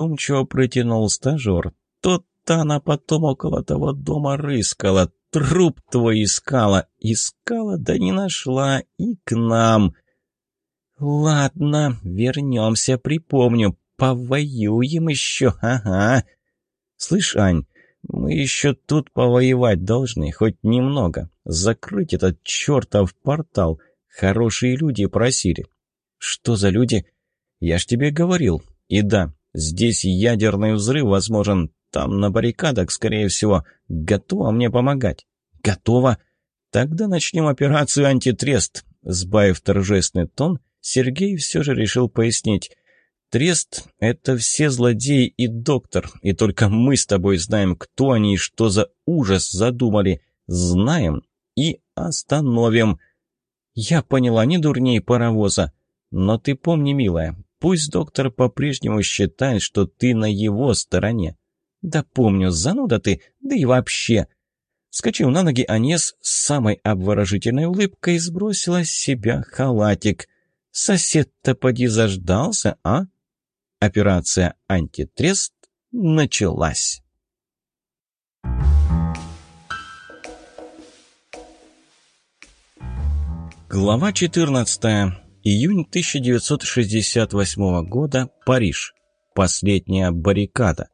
задумчиво протянул стажер. «Тот-то она потом около того дома рыскала, труп твой искала. Искала, да не нашла, и к нам». «Ладно, вернемся, припомню. Повоюем еще, ага». «Слышь, Ань, мы еще тут повоевать должны, хоть немного. Закрыть этот чертов портал. Хорошие люди просили». «Что за люди?» «Я ж тебе говорил. И да, здесь ядерный взрыв возможен. Там на баррикадах, скорее всего. Готова мне помогать?» «Готова?» «Тогда начнем операцию «Антитрест». Сбавив торжественный тон, Сергей все же решил пояснить. «Трест — это все злодеи и доктор, и только мы с тобой знаем, кто они и что за ужас задумали. Знаем и остановим». «Я поняла, не дурней паровоза. Но ты помни, милая, пусть доктор по-прежнему считает, что ты на его стороне». «Да помню, зануда ты, да и вообще...» Скочив на ноги, Анес с самой обворожительной улыбкой сбросила с себя халатик. «Сосед-то поди заждался, а?» Операция «Антитрест» началась. Глава 14. Июнь 1968 года. Париж. Последняя баррикада.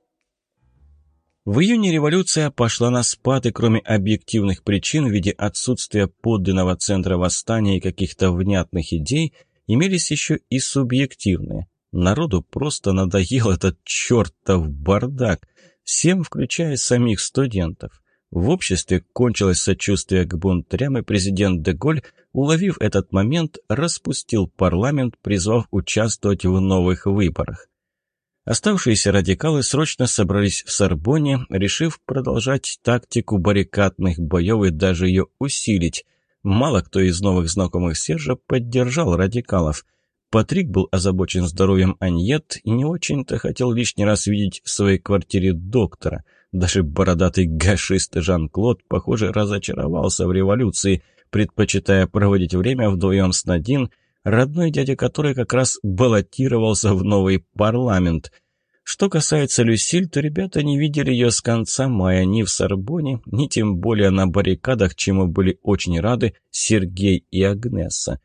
В июне революция пошла на спад, и кроме объективных причин в виде отсутствия подлинного центра восстания и каких-то внятных идей, имелись еще и субъективные. Народу просто надоел этот чертов бардак, всем, включая самих студентов. В обществе кончилось сочувствие к бунтарям, и президент Деголь, уловив этот момент, распустил парламент, призвав участвовать в новых выборах. Оставшиеся радикалы срочно собрались в Сорбоне, решив продолжать тактику баррикадных боев и даже ее усилить. Мало кто из новых знакомых Сержа поддержал радикалов. Патрик был озабочен здоровьем Аньет и не очень-то хотел лишний раз видеть в своей квартире доктора. Даже бородатый гашист Жан-Клод, похоже, разочаровался в революции, предпочитая проводить время вдвоем с Надин – родной дядя которой как раз баллотировался в новый парламент. Что касается Люсиль, то ребята не видели ее с конца мая ни в Сорбоне, ни тем более на баррикадах, чему были очень рады Сергей и Агнеса.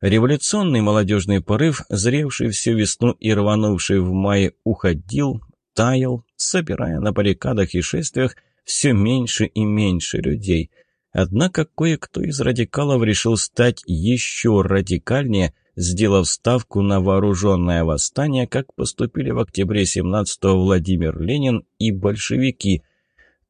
Революционный молодежный порыв, зревший всю весну и рванувший в мае, уходил, таял, собирая на баррикадах и шествиях все меньше и меньше людей – Однако кое-кто из радикалов решил стать еще радикальнее, сделав ставку на вооруженное восстание, как поступили в октябре 17-го Владимир Ленин и большевики.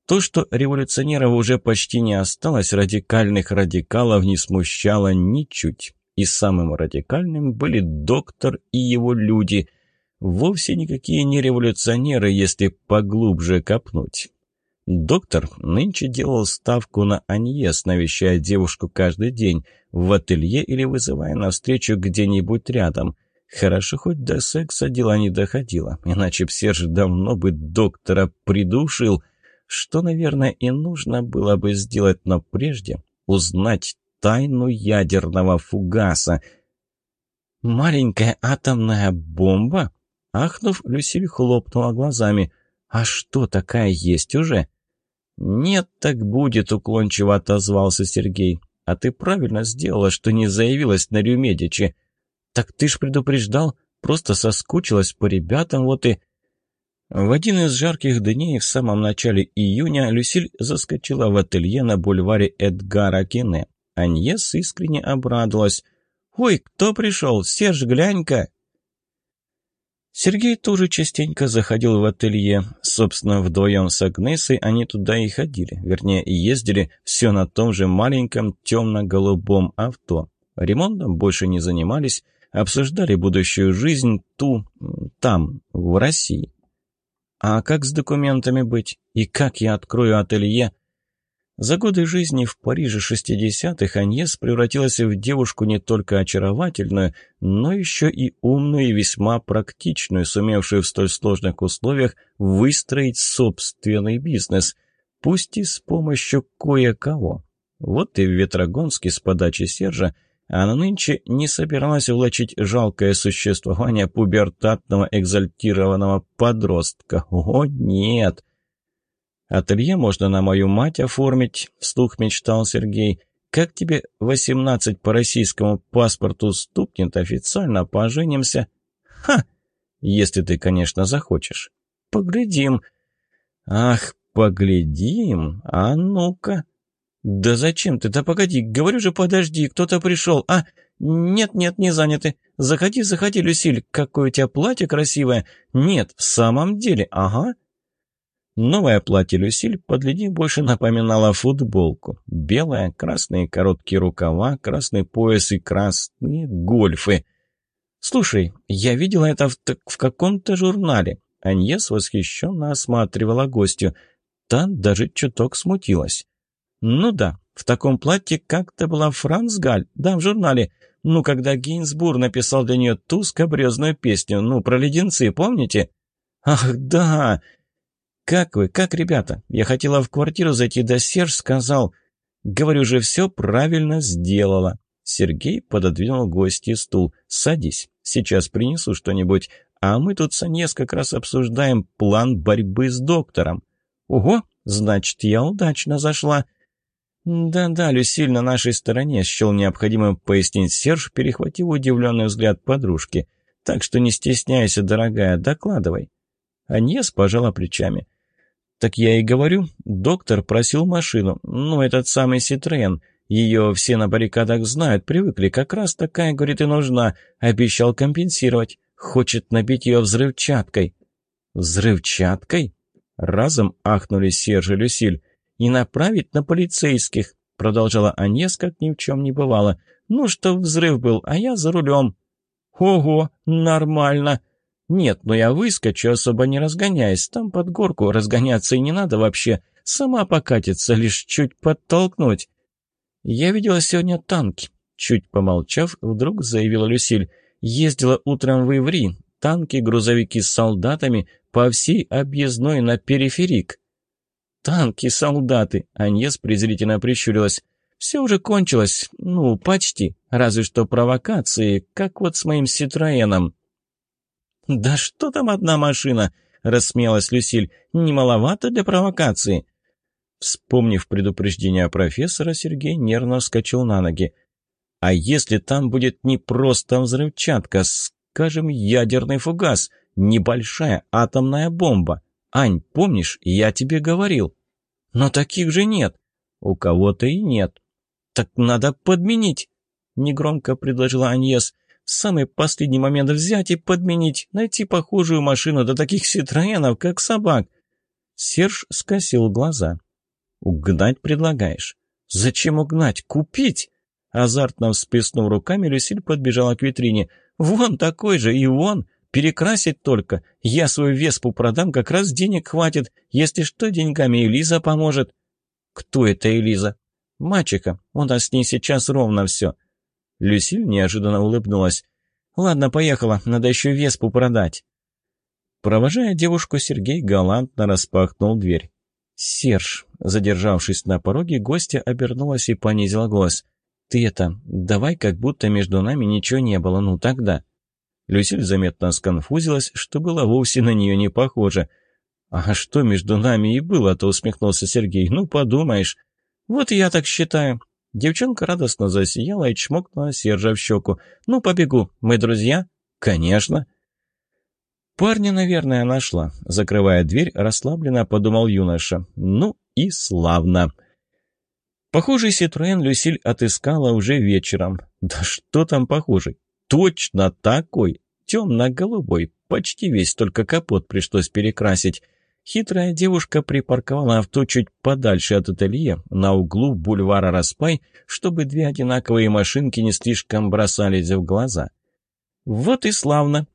То, что революционеров уже почти не осталось, радикальных радикалов не смущало ничуть. И самым радикальным были доктор и его люди. Вовсе никакие не революционеры, если поглубже копнуть. Доктор нынче делал ставку на Аньес, навещая девушку каждый день, в ателье или вызывая на встречу где-нибудь рядом. Хорошо, хоть до секса дела не доходило, иначе б Серж давно бы доктора придушил, что, наверное, и нужно было бы сделать, но прежде узнать тайну ядерного фугаса. «Маленькая атомная бомба?» Ахнув, Люсиль хлопнула глазами. «А что, такая есть уже?» «Нет, так будет», — уклончиво отозвался Сергей. «А ты правильно сделала, что не заявилась на Рюмедичи. Так ты ж предупреждал, просто соскучилась по ребятам, вот и...» В один из жарких дней в самом начале июня Люсиль заскочила в ателье на бульваре Эдгара Кене. Аньес искренне обрадовалась. «Ой, кто пришел? Серж, глянь-ка!» Сергей тоже частенько заходил в ателье. Собственно, вдвоем с Агнесой они туда и ходили. Вернее, ездили все на том же маленьком темно-голубом авто. Ремонтом больше не занимались, обсуждали будущую жизнь ту, там, в России. А как с документами быть? И как я открою ателье? За годы жизни в Париже 60-х Аньес превратилась в девушку не только очаровательную, но еще и умную и весьма практичную, сумевшую в столь сложных условиях выстроить собственный бизнес, пусть и с помощью кое-кого. Вот и в Ветрогонске с подачи Сержа Она нынче не собиралась влачить жалкое существование пубертатного экзальтированного подростка. О, нет! «Ателье можно на мою мать оформить», — вслух мечтал Сергей. «Как тебе восемнадцать по российскому паспорту стукнет официально, поженимся?» «Ха! Если ты, конечно, захочешь. Поглядим». «Ах, поглядим! А ну-ка!» «Да зачем ты? Да погоди, говорю же, подожди, кто-то пришел. А, нет-нет, не заняты. Заходи, заходи, Люсиль, какое у тебя платье красивое. Нет, в самом деле, ага». Новое платье Люсиль по длине больше напоминало футболку. Белое, красные короткие рукава, красный пояс и красные гольфы. «Слушай, я видела это в, в каком-то журнале». Аньес восхищенно осматривала гостью. Та даже чуток смутилась. «Ну да, в таком платье как-то была Франц Галь, да, в журнале. Ну, когда Гейнсбур написал для нее ту скобрезную песню, ну, про леденцы, помните?» «Ах, да! Как вы, как ребята? Я хотела в квартиру зайти, да Серж сказал...» «Говорю же, все правильно сделала». Сергей пододвинул гостье стул. «Садись, сейчас принесу что-нибудь, а мы тут с Анес как раз обсуждаем план борьбы с доктором». «Ого, значит, я удачно зашла». «Да-да, Люсиль на нашей стороне», — счел необходимым пояснить Серж, перехватив удивленный взгляд подружки. «Так что не стесняйся, дорогая, докладывай». Аньес пожала плечами. «Так я и говорю, доктор просил машину, ну, этот самый Ситроен. Ее все на баррикадах знают, привыкли, как раз такая, говорит, и нужна. Обещал компенсировать. Хочет набить ее взрывчаткой». «Взрывчаткой?» Разом ахнули Серж и Люсиль и направить на полицейских», — продолжала Анес, как ни в чем не бывало. «Ну, что взрыв был, а я за рулем». «Ого, нормально!» «Нет, но я выскочу, особо не разгоняясь. Там под горку разгоняться и не надо вообще. Сама покатится, лишь чуть подтолкнуть». «Я видела сегодня танки», — чуть помолчав, вдруг заявила Люсиль. «Ездила утром в Иври. Танки, грузовики с солдатами по всей объездной на периферик. «Танки, солдаты!» — Аньес презрительно прищурилась. «Все уже кончилось. Ну, почти. Разве что провокации, как вот с моим Ситроеном». «Да что там одна машина?» — рассмеялась Люсиль. «Не маловато для провокации». Вспомнив предупреждение профессора, Сергей нервно вскочил на ноги. «А если там будет не просто взрывчатка, скажем, ядерный фугас, небольшая атомная бомба?» «Ань, помнишь, я тебе говорил?» «Но таких же нет». «У кого-то и нет». «Так надо подменить», — негромко предложила Аньес. «В самый последний момент взять и подменить, найти похожую машину до таких ситроенов, как собак». Серж скосил глаза. «Угнать предлагаешь?» «Зачем угнать? Купить?» Азартно всплеснув руками, Люсиль подбежала к витрине. «Вон такой же и вон! Перекрасить только. Я свою веспу продам, как раз денег хватит. Если что, деньгами Элиза поможет». «Кто это Элиза?» «Мачеха. У нас с ней сейчас ровно все». Люсиль неожиданно улыбнулась. «Ладно, поехала. Надо еще веспу продать». Провожая девушку, Сергей галантно распахнул дверь. «Серж», задержавшись на пороге, гостья обернулась и понизила голос. «Ты это, давай как будто между нами ничего не было, ну тогда». Люсиль заметно сконфузилась, что было вовсе на нее не похоже. «А что между нами и было-то?» — усмехнулся Сергей. «Ну, подумаешь». «Вот я так считаю». Девчонка радостно засияла и чмокнула Сержа в щеку. «Ну, побегу. Мы друзья?» «Конечно». «Парня, наверное, нашла». Закрывая дверь, расслабленно подумал юноша. «Ну и славно». Похожий Ситроен Люсиль отыскала уже вечером. Да что там похожий? Точно такой! Темно-голубой, почти весь, только капот пришлось перекрасить. Хитрая девушка припарковала авто чуть подальше от ателье, на углу бульвара Распай, чтобы две одинаковые машинки не слишком бросались в глаза. Вот и славно!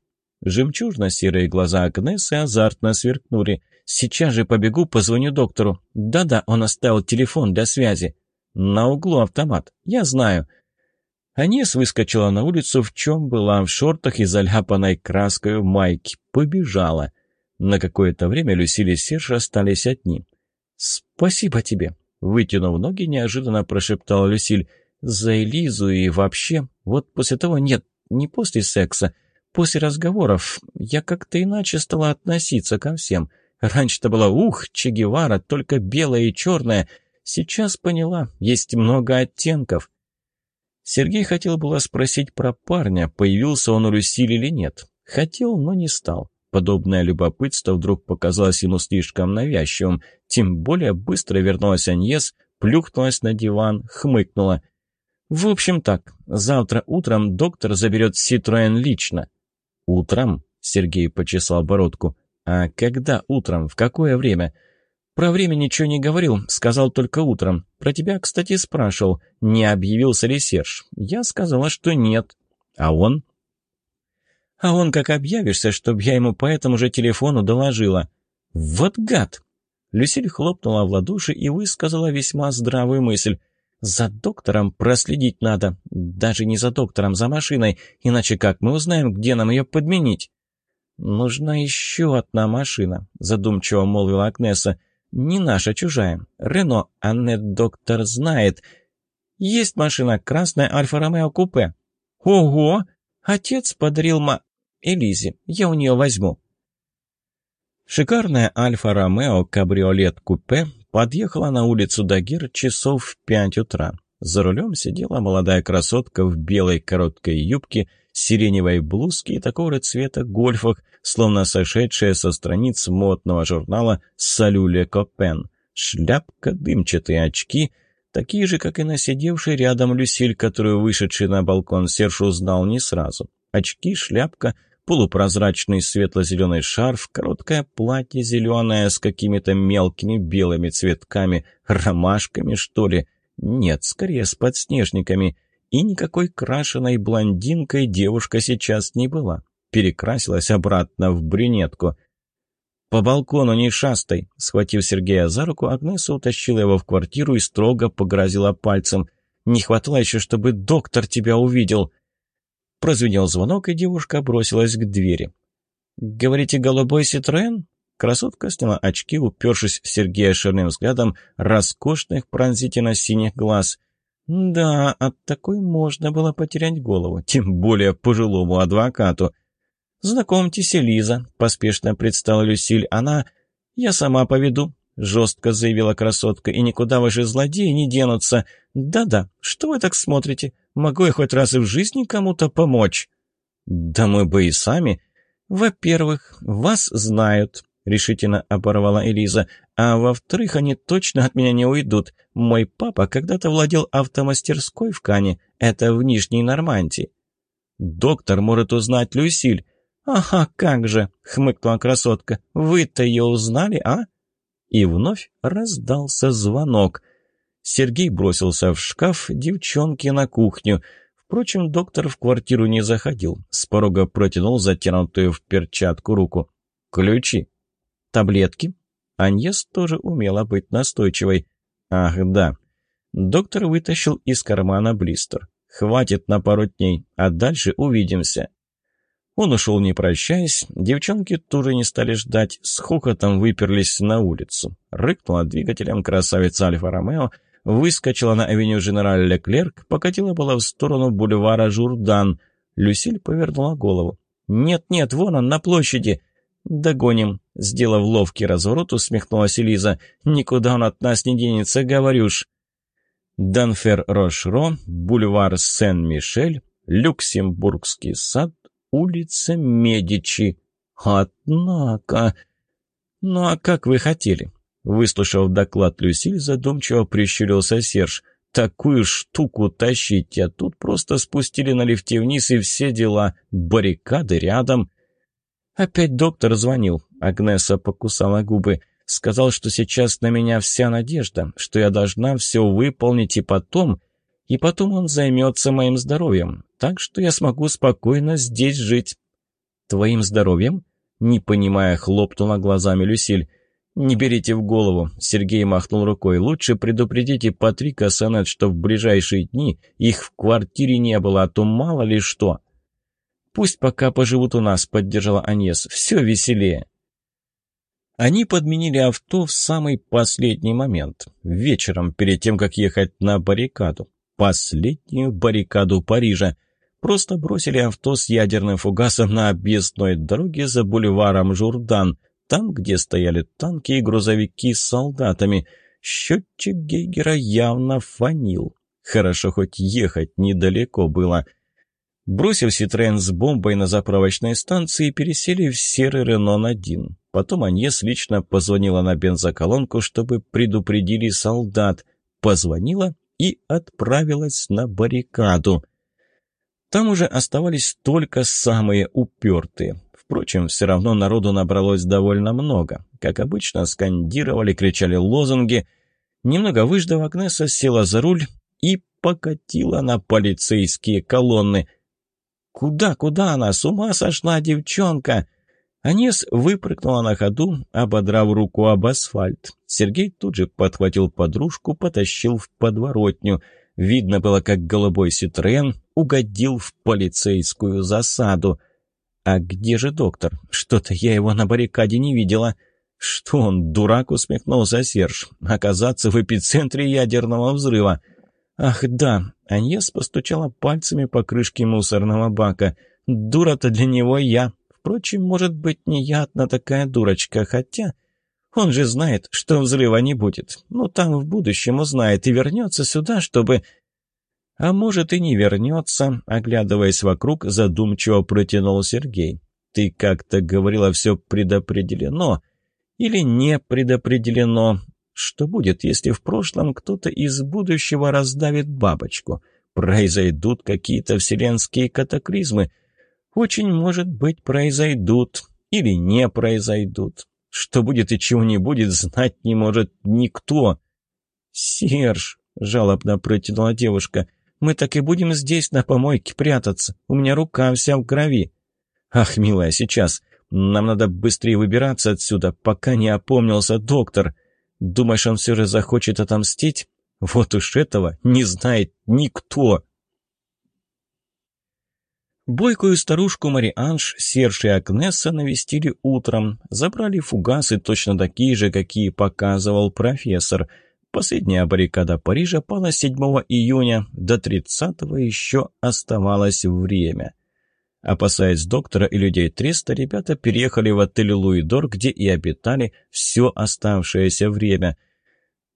Жемчужно-серые глаза Агнесы азартно сверкнули. «Сейчас же побегу, позвоню доктору. Да-да, он оставил телефон для связи. На углу автомат. Я знаю. Анис выскочила на улицу, в чем была, в шортах и заляпанной краской в майке. Побежала. На какое-то время Люсиль и Серж остались одни. «Спасибо тебе», — вытянув ноги, неожиданно прошептала Люсиль. «За Элизу и вообще Вот после того, нет, не после секса, после разговоров, я как-то иначе стала относиться ко всем. Раньше-то было «Ух, Че Гевара, только белое и черное». Сейчас поняла, есть много оттенков. Сергей хотел было спросить про парня, появился он у Люсиль или нет. Хотел, но не стал. Подобное любопытство вдруг показалось ему слишком навязчивым. Тем более быстро вернулась Аньес, плюхнулась на диван, хмыкнула. «В общем так, завтра утром доктор заберет Ситроен лично». «Утром?» — Сергей почесал бородку. «А когда утром? В какое время?» «Про время ничего не говорил, сказал только утром. Про тебя, кстати, спрашивал, не объявился ли Серж. Я сказала, что нет. А он?» А он как объявишься, чтоб я ему по этому же телефону доложила. Вот гад!» Люсиль хлопнула в ладоши и высказала весьма здравую мысль. «За доктором проследить надо. Даже не за доктором, за машиной. Иначе как мы узнаем, где нам ее подменить?» «Нужна еще одна машина», — задумчиво молвила Агнеса. «Не наша, чужая. Рено, Аннет доктор знает. Есть машина, красная Альфа-Ромео купе». «Ого! Отец подарил ма...» Элизе. Я у нее возьму». Шикарная Альфа-Ромео кабриолет-купе подъехала на улицу Дагир часов в пять утра. За рулем сидела молодая красотка в белой короткой юбке, сиреневой блузке и такого же цвета гольфах, словно сошедшая со страниц модного журнала «Салюле Копен». Шляпка, дымчатые очки, такие же, как и на сидевшей рядом Люсиль, которую вышедший на балкон Серж узнал не сразу. Очки, шляпка, полупрозрачный светло-зеленый шарф, короткое платье зеленое с какими-то мелкими белыми цветками, ромашками, что ли. Нет, скорее с подснежниками. И никакой крашеной блондинкой девушка сейчас не была. Перекрасилась обратно в брюнетку. «По балкону не шастай!» Схватив Сергея за руку, Агнеса утащила его в квартиру и строго погрозила пальцем. «Не хватало еще, чтобы доктор тебя увидел!» Прозвенел звонок, и девушка бросилась к двери. «Говорите, голубой Ситроен?» Красотка сняла очки, упершись в Сергея ширным взглядом роскошных пронзительно-синих глаз. «Да, от такой можно было потерять голову, тем более пожилому адвокату». «Знакомьтесь, Элиза», — поспешно предстала Люсиль. «Она...» «Я сама поведу», — жестко заявила красотка. «И никуда ваши злодеи не денутся. Да-да, что вы так смотрите? Могу я хоть раз и в жизни кому-то помочь?» «Да мы бы и сами». «Во-первых, вас знают», — решительно оборвала Элиза. «А во-вторых, они точно от меня не уйдут. Мой папа когда-то владел автомастерской в Кане. Это в Нижней Нормандии». «Доктор может узнать Люсиль». «Ага, как же!» — хмыкнула красотка. «Вы-то ее узнали, а?» И вновь раздался звонок — Сергей бросился в шкаф, девчонки на кухню. Впрочем, доктор в квартиру не заходил. С порога протянул затянутую в перчатку руку. «Ключи». «Таблетки?» Аньес тоже умела быть настойчивой. «Ах, да». Доктор вытащил из кармана блистер. «Хватит на пару дней, а дальше увидимся». Он ушел не прощаясь, девчонки тоже не стали ждать, с хохотом выперлись на улицу. Рыкнула двигателем красавица Альфа-Ромео, выскочила на авеню Женераль Леклерк, покатила была в сторону бульвара Журдан. Люсиль повернула голову. «Нет-нет, вон он, на площади!» «Догоним!» Сделав ловкий разворот, усмехнулась Элиза. «Никуда он от нас не денется, говорюш!» Данфер-Рошро, бульвар Сен-Мишель, Люксембургский сад, улица Медичи. Однако... Ну а как вы хотели? Выслушав доклад Люсиль, задумчиво прищурился Серж. «Такую штуку тащить, а тут просто спустили на лифте вниз и все дела. Баррикады рядом». Опять доктор звонил. Агнеса покусала губы. Сказал, что сейчас на меня вся надежда, что я должна все выполнить и потом... И потом он займется моим здоровьем, так что я смогу спокойно здесь жить. «Твоим здоровьем?» Не понимая, хлопнула глазами Люсиль. «Не берите в голову», — Сергей махнул рукой. «Лучше предупредите Патрика Санет, что в ближайшие дни их в квартире не было, а то мало ли что». «Пусть пока поживут у нас», — поддержала Аньес. «Все веселее». Они подменили авто в самый последний момент, вечером, перед тем, как ехать на баррикаду. Последнюю баррикаду Парижа. Просто бросили авто с ядерным фугасом на объездной дороге за бульваром Журдан, там, где стояли танки и грузовики с солдатами. Счетчик Гейгера явно фанил. Хорошо, хоть ехать недалеко было. Бросив Ситроен с бомбой на заправочной станции, пересели в серый Ренон-1. Потом Аньес лично позвонила на бензоколонку, чтобы предупредили солдат. Позвонила и отправилась на баррикаду. Там уже оставались только самые упертые. Впрочем, все равно народу набралось довольно много. Как обычно, скандировали, кричали лозунги. Немного выждав, Агнеса села за руль и покатила на полицейские колонны. «Куда, куда она? С ума сошла девчонка!» Анес выпрыгнула на ходу, ободрав руку об асфальт. Сергей тут же подхватил подружку, потащил в подворотню. Видно было, как голубой Ситроен угодил в полицейскую засаду. «А где же доктор? Что-то я его на баррикаде не видела». «Что он, дурак?» — усмехнулся Серж. «Оказаться в эпицентре ядерного взрыва». «Ах, да!» — Аньес постучала пальцами по крышке мусорного бака. «Дура-то для него я. Впрочем, может быть, не я одна такая дурочка, хотя...» Он же знает, что взрыва не будет. Ну, там в будущем узнает и вернется сюда, чтобы... А может и не вернется, оглядываясь вокруг, задумчиво протянул Сергей. Ты как-то говорила, все предопределено. Или не предопределено. Что будет, если в прошлом кто-то из будущего раздавит бабочку? Произойдут какие-то вселенские катаклизмы. Очень может быть, произойдут. Или не произойдут. Что будет и чего не будет, знать не может никто. «Серж», — жалобно протянула девушка, — «мы так и будем здесь на помойке прятаться. У меня рука вся в крови». «Ах, милая, сейчас. Нам надо быстрее выбираться отсюда, пока не опомнился доктор. Думаешь, он все же захочет отомстить? Вот уж этого не знает никто». Бойкую старушку Марианж, Серж и Агнеса навестили утром, забрали фугасы точно такие же, какие показывал профессор. Последняя баррикада Парижа пала 7 июня, до 30 еще оставалось время. Опасаясь доктора и людей Треста, ребята переехали в отель «Луидор», где и обитали все оставшееся время.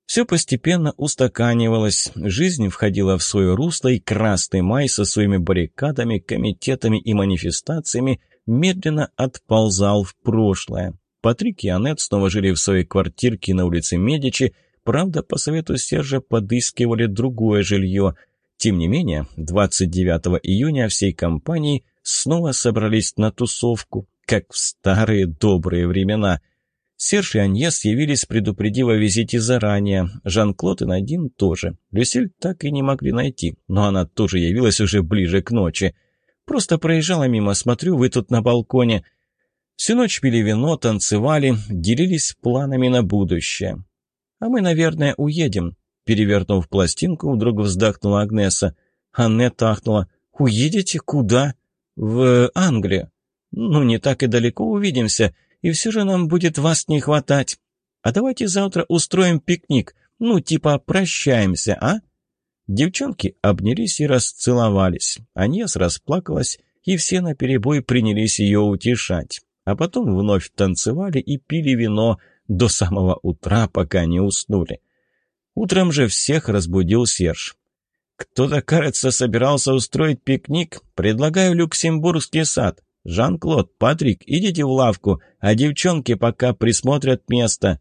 Все постепенно устаканивалось, жизнь входила в свое русло, и Красный Май со своими баррикадами, комитетами и манифестациями медленно отползал в прошлое. Патрик и Аннет снова жили в своей квартирке на улице Медичи, правда, по совету Сержа подыскивали другое жилье. Тем не менее, 29 июня всей компанией снова собрались на тусовку, как в старые добрые времена – Серж и Аньес явились, предупредив о визите заранее. Жан-Клод и Надин тоже. Люсиль так и не могли найти, но она тоже явилась уже ближе к ночи. Просто проезжала мимо, смотрю, вы тут на балконе. Всю ночь пили вино, танцевали, делились планами на будущее. «А мы, наверное, уедем», — перевернув пластинку, вдруг вздохнула Агнеса. Аннет ахнула. «Уедете? Куда?» «В Англию». «Ну, не так и далеко увидимся и все же нам будет вас не хватать. А давайте завтра устроим пикник, ну, типа прощаемся, а?» Девчонки обнялись и расцеловались. Аньес расплакалась, и все наперебой принялись ее утешать. А потом вновь танцевали и пили вино до самого утра, пока не уснули. Утром же всех разбудил Серж. «Кто-то, кажется, собирался устроить пикник. Предлагаю Люксембургский сад. «Жан-Клод, Патрик, идите в лавку, а девчонки пока присмотрят место».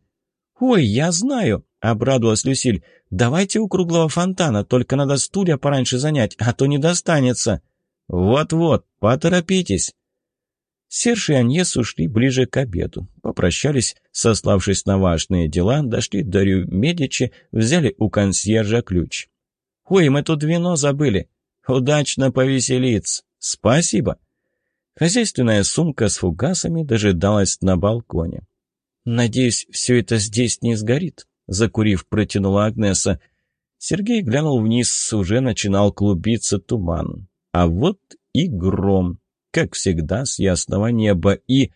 «Ой, я знаю», — обрадовалась Люсиль. «Давайте у круглого фонтана, только надо стулья пораньше занять, а то не достанется». «Вот-вот, поторопитесь». Серж и Аньес ушли ближе к обеду. Попрощались, сославшись на важные дела, дошли до Рю Медичи, взяли у консьержа ключ. «Ой, мы тут вино забыли. Удачно повеселиться. Спасибо». Хозяйственная сумка с фугасами дожидалась на балконе. «Надеюсь, все это здесь не сгорит», — закурив, протянула Агнеса. Сергей глянул вниз, уже начинал клубиться туман. А вот и гром, как всегда, с ясного неба, и...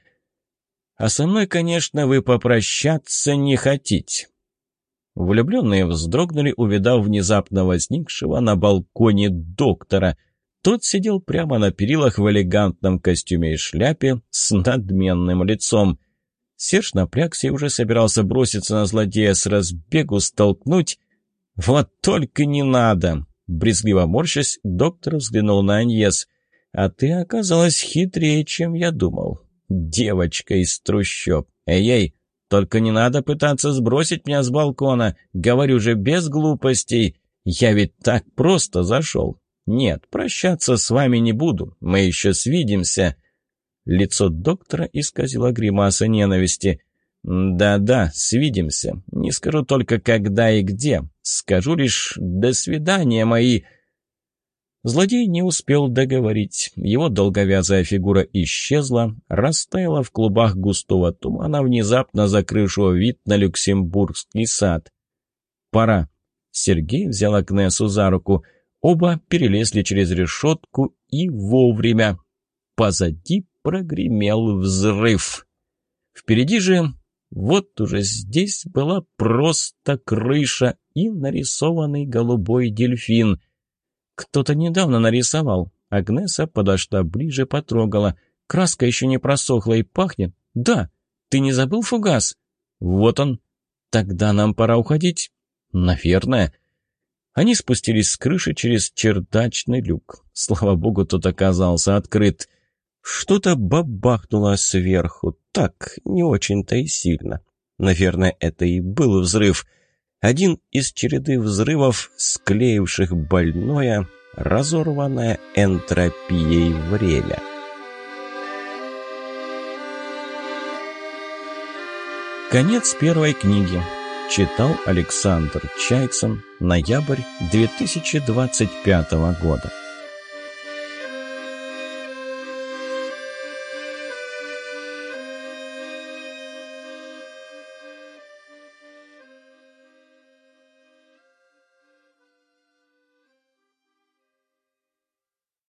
А со мной, конечно, вы попрощаться не хотите. Влюбленные вздрогнули, увидав внезапно возникшего на балконе доктора — Тот сидел прямо на перилах в элегантном костюме и шляпе с надменным лицом. Серж напрягся и уже собирался броситься на злодея с разбегу, столкнуть. «Вот только не надо!» Брезгливо морщась, доктор взглянул на Аньес. «А ты оказалась хитрее, чем я думал. Девочка из трущоб. Эй-эй, только не надо пытаться сбросить меня с балкона. Говорю же, без глупостей. Я ведь так просто зашел. Нет, прощаться с вами не буду. Мы еще свидимся». Лицо доктора исказило гримаса ненависти. «Да-да, свидимся. Не скажу только когда и где. Скажу лишь «до свидания, мои...» Злодей не успел договорить. Его долговязая фигура исчезла, растаяла в клубах густого тумана, внезапно закрывшего вид на Люксембургский сад. «Пора». Сергей взял Агнесу за руку. Оба перелезли через решетку и вовремя. Позади прогремел взрыв. Впереди же, вот уже здесь была просто крыша и нарисованный голубой дельфин. Кто-то недавно нарисовал. Агнеса подошла ближе, потрогала. Краска еще не просохла и пахнет. Да, ты не забыл фугас? Вот он. Тогда нам пора уходить. Наверное. Они спустились с крыши через чердачный люк. Слава богу, тот оказался открыт. Что-то бабахнуло сверху. Так, не очень-то и сильно. Наверное, это и был взрыв. Один из череды взрывов, склеивших больное, разорванное энтропией время. Конец первой книги. Читал Александр Чайксон. Ноябрь 2025 года.